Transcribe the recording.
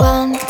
one.